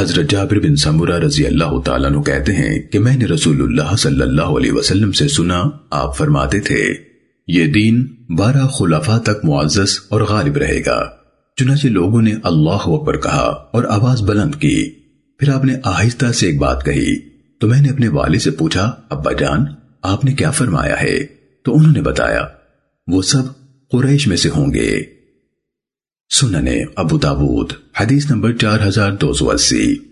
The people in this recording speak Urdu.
حضرت جابر بن سمورہ رضی اللہ تعالیٰ عنہ کہتے ہیں کہ میں نے رسول اللہ صلی اللہ علیہ وسلم سے سنا، آپ فرماتے تھے، یہ دین بارہ خلفاء تک معزز اور غالب رہے گا۔ چنانچہ لوگوں نے اللہ اکبر کہا اور آواز بلند کی۔ پھر آپ نے آہستہ سے ایک بات کہی۔ تو میں نے اپنے والد سے پوچھا، ابا جان، آپ نے کیا فرمایا ہے؟ تو انہوں نے بتایا، وہ سب قریش میں سے ہوں گے۔ سننے ابو داود حدیث نمبر چار ہزار دو سو اسی۔